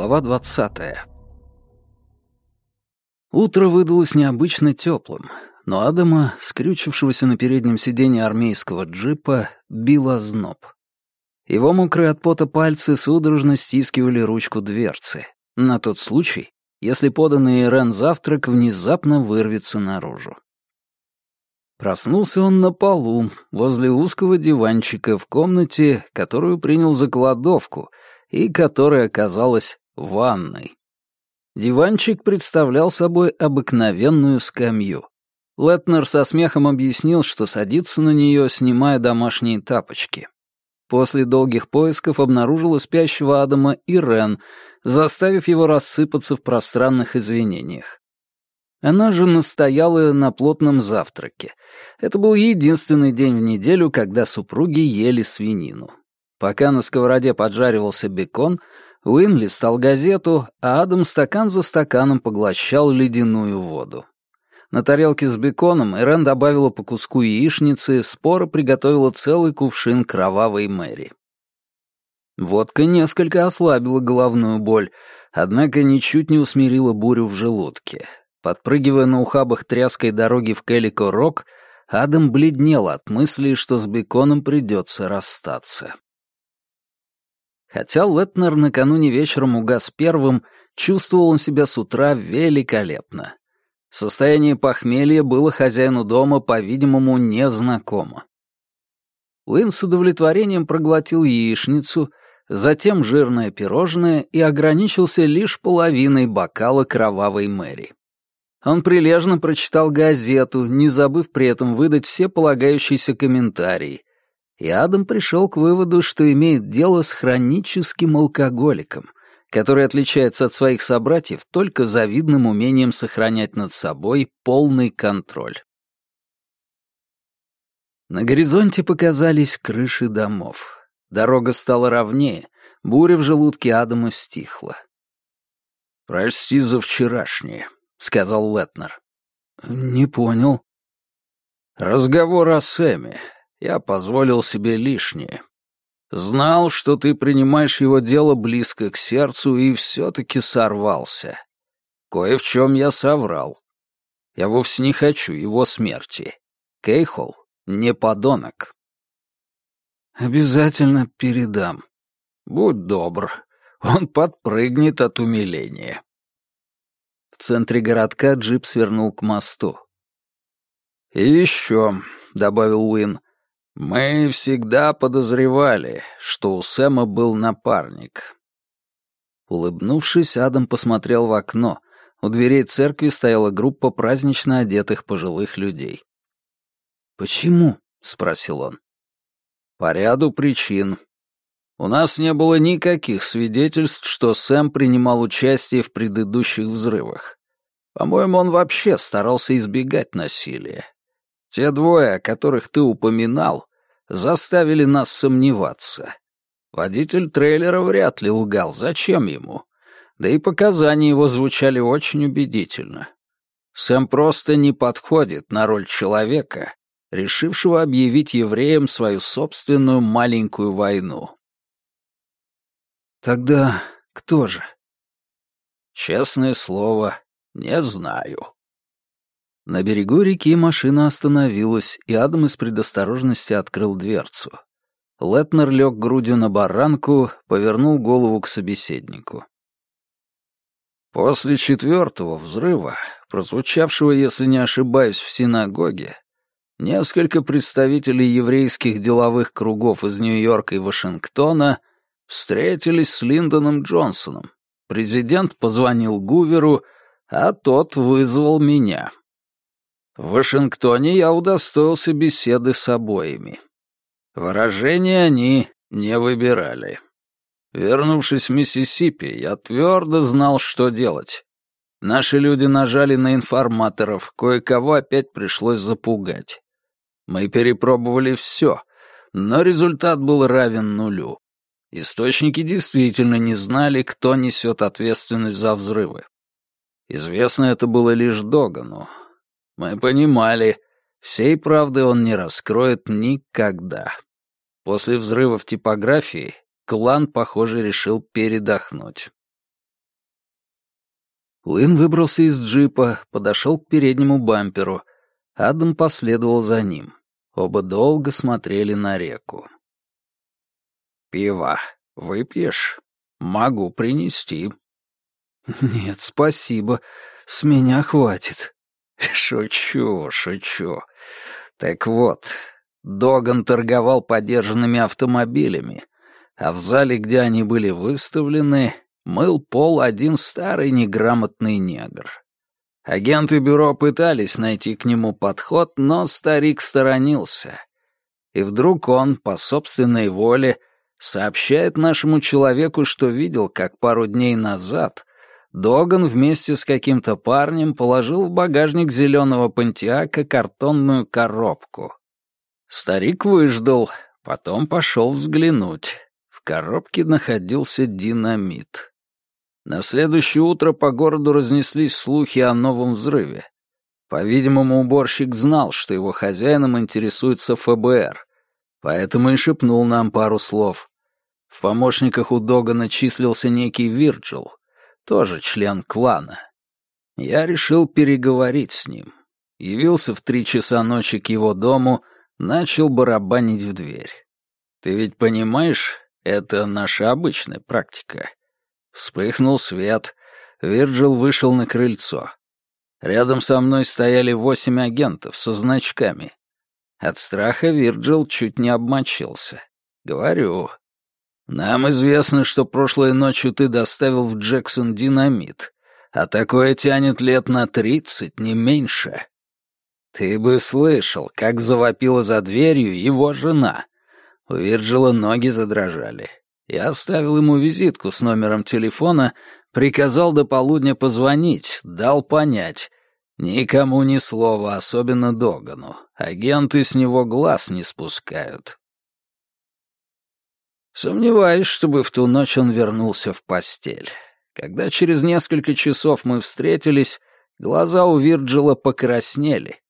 Глава 20. Утро выдалось необычно теплым, но Адама, скрючившегося на переднем сиденье армейского джипа, бил озноб. Его мокрые от пота пальцы судорожно стискивали ручку дверцы, на тот случай, если поданный Ирен завтрак внезапно вырвется наружу. Проснулся он на полу, возле узкого диванчика в комнате, которую принял за кладовку и которая оказалась ванной. Диванчик представлял собой обыкновенную скамью. Летнер со смехом объяснил, что садится на нее, снимая домашние тапочки. После долгих поисков обнаружила спящего Адама Ирен, заставив его рассыпаться в пространных извинениях. Она же настояла на плотном завтраке. Это был единственный день в неделю, когда супруги ели свинину. Пока на сковороде поджаривался бекон, Уин листал газету, а Адам стакан за стаканом поглощал ледяную воду. На тарелке с беконом Эрен добавила по куску яичницы, спора приготовила целый кувшин кровавой Мэри. Водка несколько ослабила головную боль, однако ничуть не усмирила бурю в желудке. Подпрыгивая на ухабах тряской дороги в Келлико-Рок, Адам бледнел от мысли, что с беконом придется расстаться. Хотя Летнер накануне вечером угас первым, чувствовал он себя с утра великолепно. Состояние похмелья было хозяину дома, по-видимому, незнакомо. Уин с удовлетворением проглотил яичницу, затем жирное пирожное и ограничился лишь половиной бокала кровавой Мэри. Он прилежно прочитал газету, не забыв при этом выдать все полагающиеся комментарии, и Адам пришел к выводу, что имеет дело с хроническим алкоголиком, который отличается от своих собратьев только завидным умением сохранять над собой полный контроль. На горизонте показались крыши домов. Дорога стала ровнее, буря в желудке Адама стихла. «Прости за вчерашнее», — сказал Летнер. «Не понял». «Разговор о Сэме я позволил себе лишнее. Знал, что ты принимаешь его дело близко к сердцу и все-таки сорвался. Кое в чем я соврал. Я вовсе не хочу его смерти. Кейхол не подонок. Обязательно передам. Будь добр, он подпрыгнет от умиления. В центре городка джип свернул к мосту. «И еще», — добавил Уин, «Мы всегда подозревали, что у Сэма был напарник». Улыбнувшись, Адам посмотрел в окно. У дверей церкви стояла группа празднично одетых пожилых людей. «Почему?» — спросил он. «По ряду причин. У нас не было никаких свидетельств, что Сэм принимал участие в предыдущих взрывах. По-моему, он вообще старался избегать насилия. Те двое, о которых ты упоминал, заставили нас сомневаться. Водитель трейлера вряд ли лгал, зачем ему? Да и показания его звучали очень убедительно. Сэм просто не подходит на роль человека, решившего объявить евреям свою собственную маленькую войну. Тогда кто же? Честное слово, не знаю. На берегу реки машина остановилась, и Адам из предосторожности открыл дверцу. Летнер лег грудью на баранку, повернул голову к собеседнику. После четвертого взрыва, прозвучавшего, если не ошибаюсь, в синагоге, несколько представителей еврейских деловых кругов из Нью-Йорка и Вашингтона встретились с Линдоном Джонсоном. Президент позвонил Гуверу, а тот вызвал меня. В Вашингтоне я удостоился беседы с обоими. Выражения они не выбирали. Вернувшись в Миссисипи, я твердо знал, что делать. Наши люди нажали на информаторов, кое-кого опять пришлось запугать. Мы перепробовали все, но результат был равен нулю. Источники действительно не знали, кто несет ответственность за взрывы. Известно это было лишь Догану, мы понимали, всей правды он не раскроет никогда. После взрыва в типографии клан, похоже, решил передохнуть. Уин выбрался из джипа, подошел к переднему бамперу. Адам последовал за ним. Оба долго смотрели на реку. «Пиво выпьешь? Могу принести». «Нет, спасибо. С меня хватит». «Шучу, шучу. Так вот, Доган торговал подержанными автомобилями, а в зале, где они были выставлены, мыл пол один старый неграмотный негр. Агенты бюро пытались найти к нему подход, но старик сторонился. И вдруг он, по собственной воле, сообщает нашему человеку, что видел, как пару дней назад Доган вместе с каким-то парнем положил в багажник зеленого пантиака картонную коробку. Старик выждал, потом пошел взглянуть. В коробке находился динамит. На следующее утро по городу разнеслись слухи о новом взрыве. По-видимому, уборщик знал, что его хозяином интересуется ФБР, поэтому и шепнул нам пару слов. В помощниках у Догана числился некий Вирджил, тоже член клана. Я решил переговорить с ним. Явился в три часа ночи к его дому, начал барабанить в дверь. Ты ведь понимаешь, это наша обычная практика. Вспыхнул свет. Вирджил вышел на крыльцо. Рядом со мной стояли восемь агентов со значками. От страха Вирджил чуть не обмочился. Говорю, нам известно, что прошлой ночью ты доставил в Джексон динамит, а такое тянет лет на тридцать, не меньше. Ты бы слышал, как завопила за дверью его жена. У Вирджила ноги задрожали. Я оставил ему визитку с номером телефона, приказал до полудня позвонить, дал понять. Никому ни слова, особенно Догану. Агенты с него глаз не спускают. Сомневаюсь, чтобы в ту ночь он вернулся в постель. Когда через несколько часов мы встретились, глаза у Вирджила покраснели.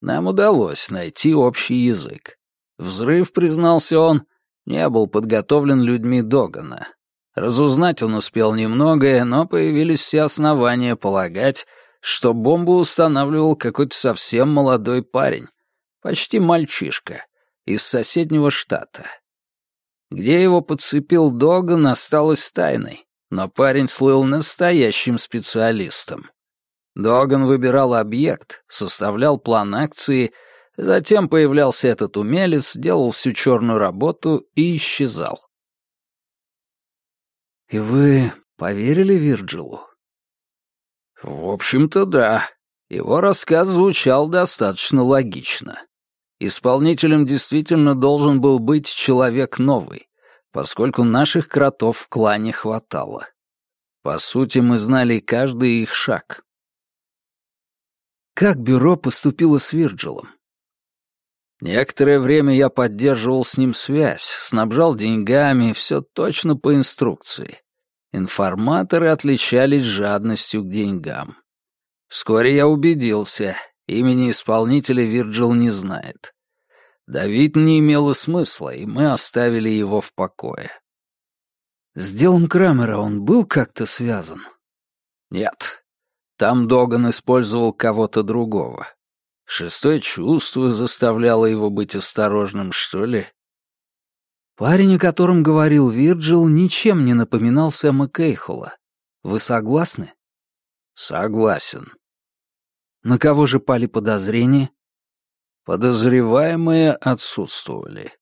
Нам удалось найти общий язык. Взрыв, признался он, не был подготовлен людьми Догана. Разузнать он успел немногое, но появились все основания полагать, что бомбу устанавливал какой-то совсем молодой парень, почти мальчишка, из соседнего штата. Где его подцепил Доган, осталось тайной, но парень слыл настоящим специалистом. Доган выбирал объект, составлял план акции — Затем появлялся этот умелец, делал всю черную работу и исчезал. «И вы поверили Вирджилу?» «В общем-то, да. Его рассказ звучал достаточно логично. Исполнителем действительно должен был быть человек новый, поскольку наших кротов в клане хватало. По сути, мы знали каждый их шаг. Как бюро поступило с Вирджилом? Некоторое время я поддерживал с ним связь, снабжал деньгами, все точно по инструкции. Информаторы отличались жадностью к деньгам. Вскоре я убедился, имени исполнителя Вирджил не знает. Давид не имело смысла, и мы оставили его в покое. С делом Крамера он был как-то связан? Нет. Там Доган использовал кого-то другого. Шестое чувство заставляло его быть осторожным, что ли? Парень, о котором говорил Вирджил, ничем не напоминал Сэма Кейхола. Вы согласны? Согласен. На кого же пали подозрения? Подозреваемые отсутствовали.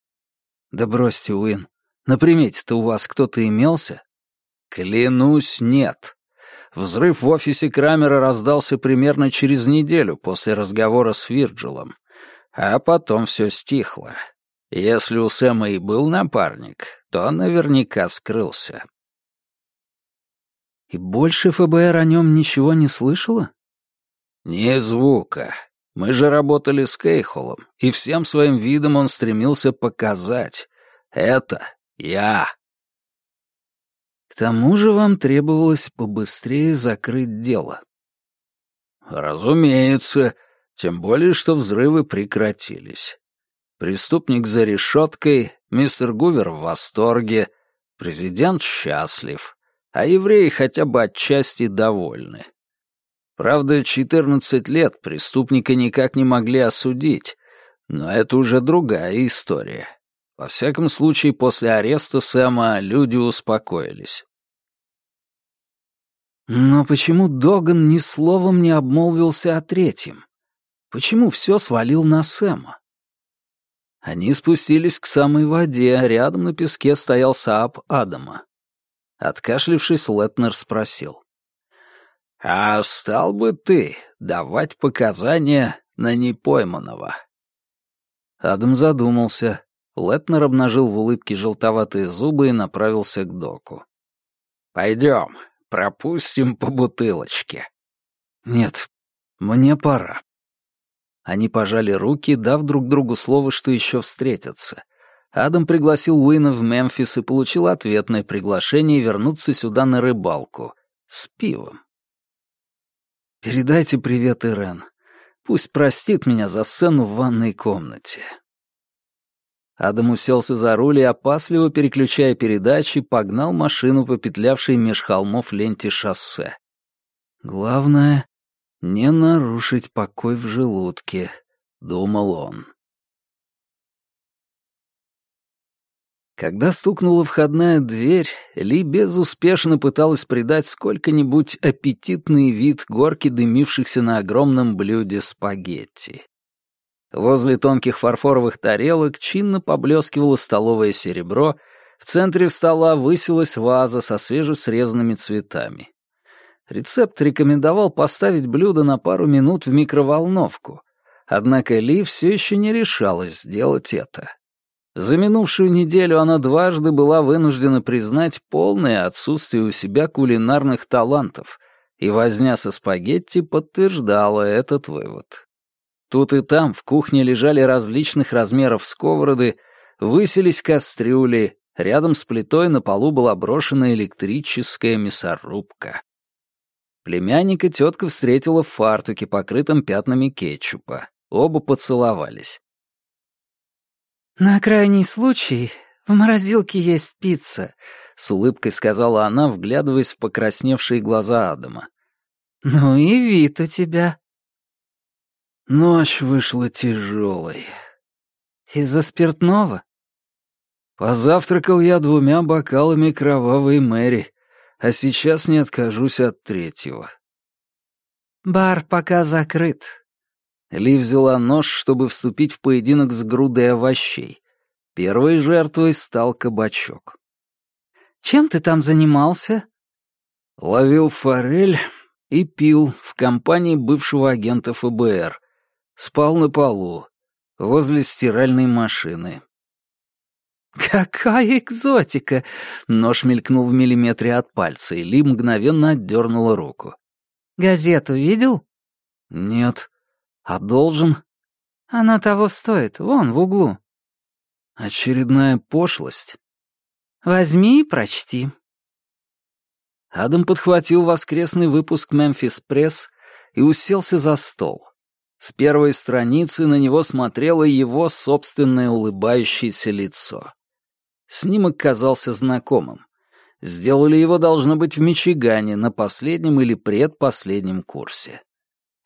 Да бросьте, Уин. На примете-то у вас кто-то имелся? Клянусь, нет. Взрыв в офисе Крамера раздался примерно через неделю после разговора с Вирджилом, а потом все стихло. Если у Сэма и был напарник, то наверняка скрылся. И больше ФБР о нем ничего не слышало? Ни звука. Мы же работали с Кейхолом, и всем своим видом он стремился показать. Это я. К тому же вам требовалось побыстрее закрыть дело. Разумеется, тем более, что взрывы прекратились. Преступник за решеткой, мистер Гувер в восторге, президент счастлив, а евреи хотя бы отчасти довольны. Правда, 14 лет преступника никак не могли осудить, но это уже другая история. Во всяком случае, после ареста Сэма люди успокоились. Но почему Доган ни словом не обмолвился о третьем? Почему все свалил на Сэма? Они спустились к самой воде, а рядом на песке стоял Сааб Адама. Откашлившись, Летнер спросил. «А стал бы ты давать показания на непойманного?» Адам задумался. Летнер обнажил в улыбке желтоватые зубы и направился к доку. «Пойдем, пропустим по бутылочке». «Нет, мне пора». Они пожали руки, дав друг другу слово, что еще встретятся. Адам пригласил Уина в Мемфис и получил ответное приглашение вернуться сюда на рыбалку. С пивом. «Передайте привет Ирен. Пусть простит меня за сцену в ванной комнате». Адам уселся за руль и, опасливо переключая передачи, погнал машину по петлявшей меж холмов ленте шоссе. Главное «Не нарушить покой в желудке», — думал он. Когда стукнула входная дверь, Ли безуспешно пыталась придать сколько-нибудь аппетитный вид горки дымившихся на огромном блюде спагетти. Возле тонких фарфоровых тарелок чинно поблескивало столовое серебро, в центре стола высилась ваза со свежесрезанными цветами. Рецепт рекомендовал поставить блюдо на пару минут в микроволновку, однако Ли все еще не решалась сделать это. За минувшую неделю она дважды была вынуждена признать полное отсутствие у себя кулинарных талантов, и возня со спагетти подтверждала этот вывод. Тут и там в кухне лежали различных размеров сковороды, высились кастрюли, рядом с плитой на полу была брошена электрическая мясорубка. Племянника тетка встретила в фартуке, покрытом пятнами кетчупа. Оба поцеловались. «На крайний случай в морозилке есть пицца», — с улыбкой сказала она, вглядываясь в покрасневшие глаза Адама. «Ну и вид у тебя». Ночь вышла тяжелой. «Из-за спиртного?» Позавтракал я двумя бокалами кровавой Мэри, а сейчас не откажусь от третьего. «Бар пока закрыт». Ли взяла нож, чтобы вступить в поединок с грудой овощей. Первой жертвой стал кабачок. «Чем ты там занимался?» Ловил форель и пил в компании бывшего агента ФБР. Спал на полу, возле стиральной машины. «Какая экзотика!» Нож мелькнул в миллиметре от пальца, и Ли мгновенно отдернула руку. «Газету видел?» «Нет. А должен?» «Она того стоит, вон, в углу». «Очередная пошлость?» «Возьми и прочти». Адам подхватил воскресный выпуск «Мемфис Пресс» и уселся за стол. С первой страницы на него смотрело его собственное улыбающееся лицо. Снимок казался знакомым. Сделали его, должно быть, в Мичигане на последнем или предпоследнем курсе.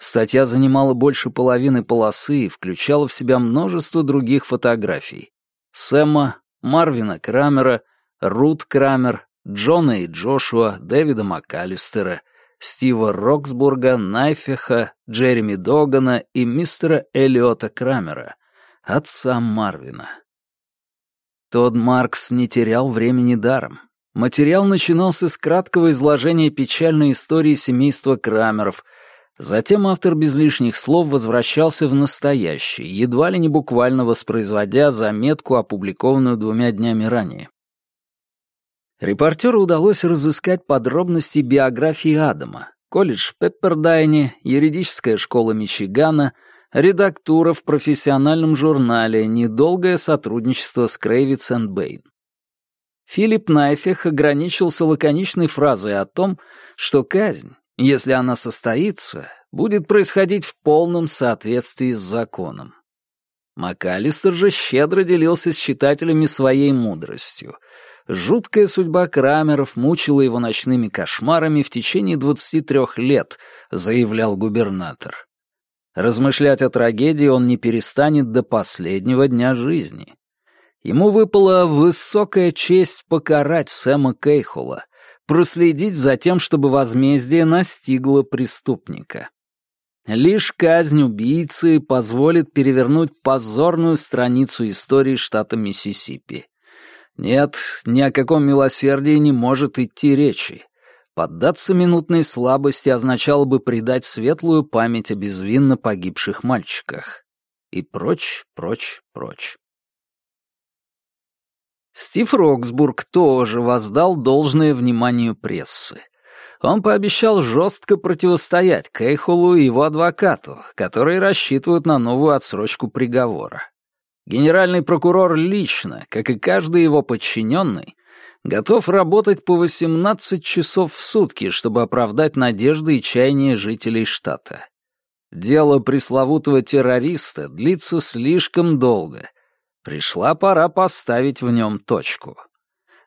Статья занимала больше половины полосы и включала в себя множество других фотографий. Сэма, Марвина Крамера, Рут Крамер, Джона и Джошуа, Дэвида МакАлистера, Стива Роксбурга, Найфеха, Джереми Догана и мистера Эллиота Крамера, отца Марвина. Тодд Маркс не терял времени даром. Материал начинался с краткого изложения печальной истории семейства Крамеров. Затем автор без лишних слов возвращался в настоящее, едва ли не буквально воспроизводя заметку, опубликованную двумя днями ранее. Репортеру удалось разыскать подробности биографии Адама, колледж в Пеппердайне, юридическая школа Мичигана — редактура в профессиональном журнале, недолгое сотрудничество с Крейвиц энд Бэйн. Филипп Найфех ограничился лаконичной фразой о том, что казнь, если она состоится, будет происходить в полном соответствии с законом. МакАлистер же щедро делился с читателями своей мудростью. Жуткая судьба Крамеров мучила его ночными кошмарами в течение 23 лет, заявлял губернатор. Размышлять о трагедии он не перестанет до последнего дня жизни. Ему выпала высокая честь покарать Сэма Кейхола, проследить за тем, чтобы возмездие настигло преступника. Лишь казнь убийцы позволит перевернуть позорную страницу истории штата Миссисипи. Нет, ни о каком милосердии не может идти речи. Поддаться минутной слабости означало бы предать светлую память о безвинно погибших мальчиках. И прочь, прочь, прочь. Стив Роксбург тоже воздал должное вниманию прессы. Он пообещал жестко противостоять Кейхолу и его адвокату, которые рассчитывают на новую отсрочку приговора. Генеральный прокурор лично, как и каждый его подчиненный, готов работать по 18 часов в сутки, чтобы оправдать надежды и чаяния жителей штата. Дело пресловутого террориста длится слишком долго, Пришла пора поставить в нем точку.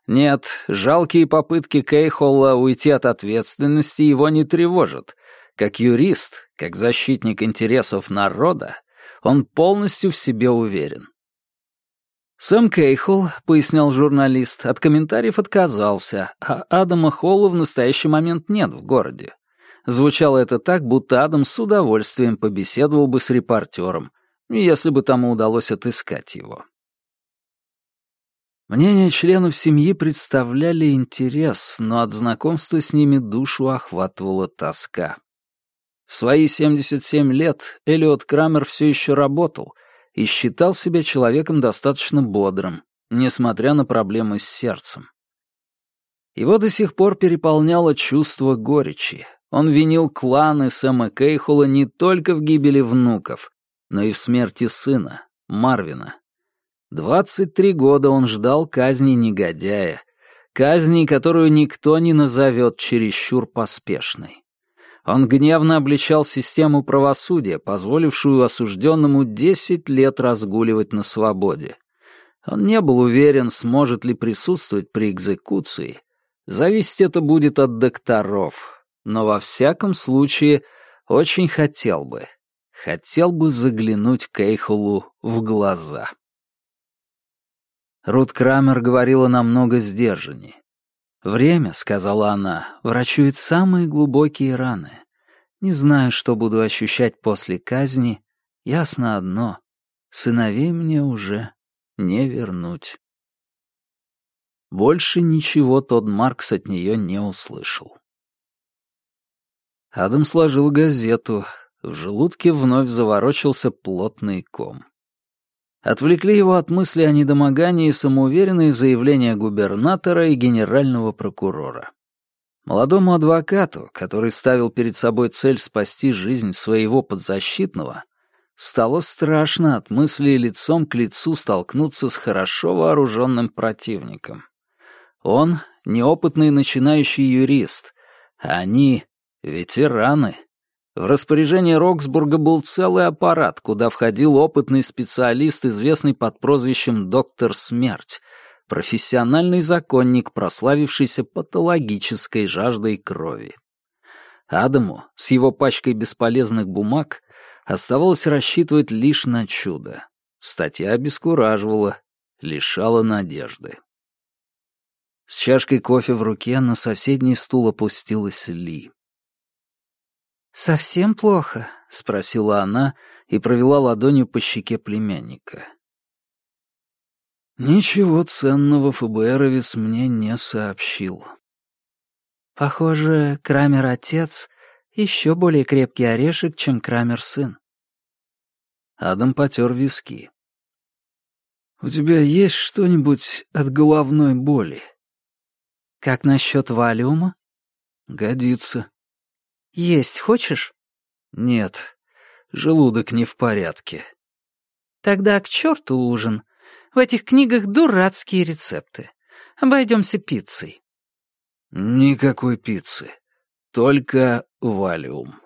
Нет, жалкие попытки Кейхолла уйти от ответственности его не тревожат. Как юрист, как защитник интересов народа, он полностью в себе уверен. Сэм Кейхол, пояснял журналист, от комментариев отказался, а Адама Холла в настоящий момент нет в городе. Звучало это так, будто Адам с удовольствием побеседовал бы с репортером, если бы тому удалось отыскать его. Мнения членов семьи представляли интерес, но от знакомства с ними душу охватывала тоска. В свои 77 лет Элиот Крамер все еще работал и считал себя человеком достаточно бодрым, несмотря на проблемы с сердцем. Его до сих пор переполняло чувство горечи. Он винил кланы Сэма Кейхола не только в гибели внуков, но и в смерти сына, Марвина. Двадцать три года он ждал казни негодяя, казни, которую никто не назовет чересчур поспешной. Он гневно обличал систему правосудия, позволившую осужденному десять лет разгуливать на свободе. Он не был уверен, сможет ли присутствовать при экзекуции. Зависеть это будет от докторов, но во всяком случае очень хотел бы хотел бы заглянуть Кейхолу в глаза. Рут Крамер говорила намного сдержаннее. «Время, — сказала она, — врачует самые глубокие раны. Не знаю, что буду ощущать после казни. Ясно одно — сыновей мне уже не вернуть». Больше ничего тот Маркс от нее не услышал. Адам сложил газету, в желудке вновь заворочился плотный ком. Отвлекли его от мысли о недомогании самоуверенные заявления губернатора и генерального прокурора. Молодому адвокату, который ставил перед собой цель спасти жизнь своего подзащитного, стало страшно от мысли лицом к лицу столкнуться с хорошо вооруженным противником. Он — неопытный начинающий юрист, а они — ветераны — в распоряжении Роксбурга был целый аппарат, куда входил опытный специалист, известный под прозвищем «Доктор Смерть», профессиональный законник, прославившийся патологической жаждой крови. Адаму с его пачкой бесполезных бумаг оставалось рассчитывать лишь на чудо. Статья обескураживала, лишала надежды. С чашкой кофе в руке на соседний стул опустилась Ли. «Совсем плохо?» — спросила она и провела ладонью по щеке племянника. «Ничего ценного ФБРовец мне не сообщил». «Похоже, Крамер-отец — еще более крепкий орешек, чем Крамер-сын». Адам потер виски. «У тебя есть что-нибудь от головной боли?» «Как насчет валиума?» «Годится». «Есть хочешь?» «Нет, желудок не в порядке». «Тогда к черту ужин. В этих книгах дурацкие рецепты. Обойдемся пиццей». «Никакой пиццы. Только валиум».